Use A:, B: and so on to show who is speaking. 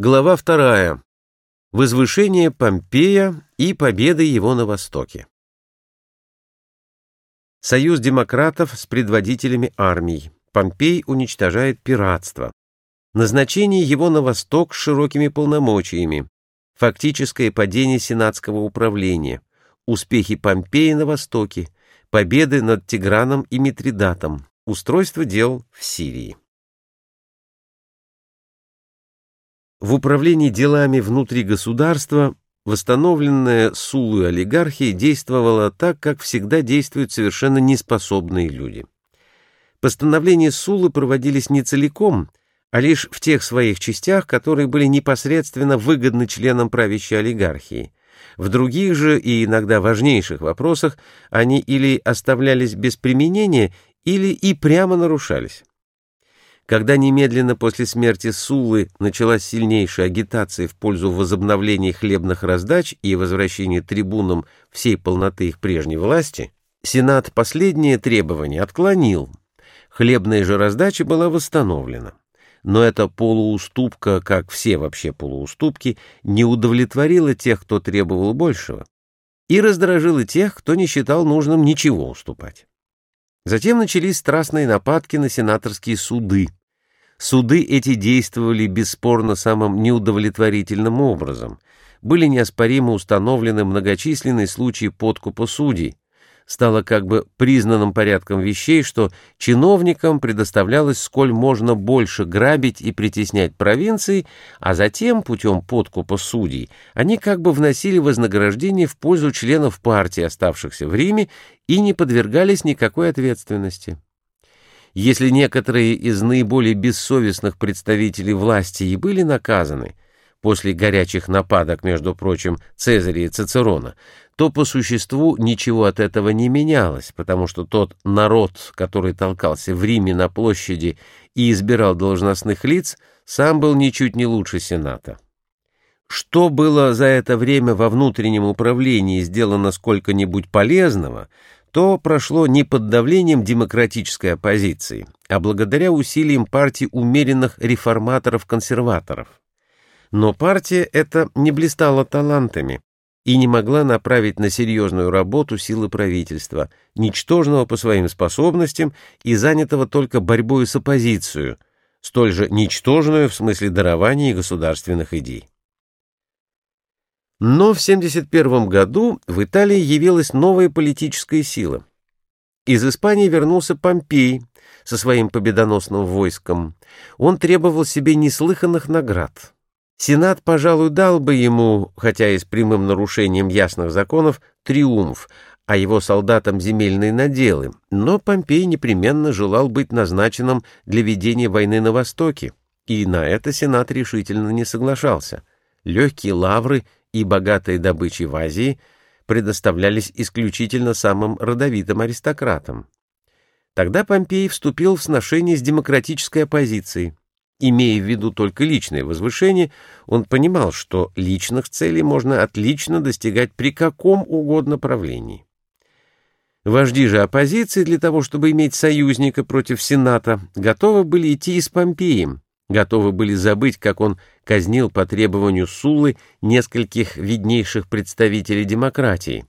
A: Глава вторая. Возвышение Помпея и победы его на Востоке. Союз демократов с предводителями армий. Помпей уничтожает пиратство. Назначение его на Восток с широкими полномочиями. Фактическое падение сенатского управления. Успехи Помпея на Востоке. Победы над Тиграном и Митридатом. Устройство дел в Сирии. В управлении делами внутри государства восстановленная Сулой олигархия действовала так, как всегда действуют совершенно неспособные люди. Постановления Сулы проводились не целиком, а лишь в тех своих частях, которые были непосредственно выгодны членам правящей олигархии. В других же и иногда важнейших вопросах они или оставлялись без применения, или и прямо нарушались. Когда немедленно после смерти Суллы началась сильнейшая агитация в пользу возобновления хлебных раздач и возвращения трибунам всей полноты их прежней власти, Сенат последнее требование отклонил. Хлебная же раздача была восстановлена. Но эта полууступка, как все вообще полууступки, не удовлетворила тех, кто требовал большего, и раздражила тех, кто не считал нужным ничего уступать. Затем начались страстные нападки на сенаторские суды, Суды эти действовали бесспорно самым неудовлетворительным образом. Были неоспоримо установлены многочисленные случаи подкупа судей. Стало как бы признанным порядком вещей, что чиновникам предоставлялось сколь можно больше грабить и притеснять провинции, а затем, путем подкупа судей, они как бы вносили вознаграждение в пользу членов партии, оставшихся в Риме, и не подвергались никакой ответственности. Если некоторые из наиболее бессовестных представителей власти и были наказаны после горячих нападок, между прочим, Цезаря и Цицерона, то по существу ничего от этого не менялось, потому что тот народ, который толкался в Риме на площади и избирал должностных лиц, сам был ничуть не лучше Сената. Что было за это время во внутреннем управлении сделано сколько-нибудь полезного – то прошло не под давлением демократической оппозиции, а благодаря усилиям партии умеренных реформаторов-консерваторов. Но партия эта не блистала талантами и не могла направить на серьезную работу силы правительства, ничтожного по своим способностям и занятого только борьбой с оппозицией, столь же ничтожную в смысле дарования государственных идей. Но в 71 году в Италии явилась новая политическая сила. Из Испании вернулся Помпей со своим победоносным войском. Он требовал себе неслыханных наград. Сенат, пожалуй, дал бы ему, хотя и с прямым нарушением ясных законов, триумф, а его солдатам земельные наделы, но Помпей непременно желал быть назначенным для ведения войны на Востоке, и на это Сенат решительно не соглашался. Легкие лавры — и богатой добычей в Азии предоставлялись исключительно самым родовитым аристократам. Тогда Помпей вступил в сношение с демократической оппозицией. Имея в виду только личное возвышение, он понимал, что личных целей можно отлично достигать при каком угодно правлении. Вожди же оппозиции для того, чтобы иметь союзника против Сената, готовы были идти и с Помпеем, готовы были забыть, как он казнил по требованию Суллы нескольких виднейших представителей демократии,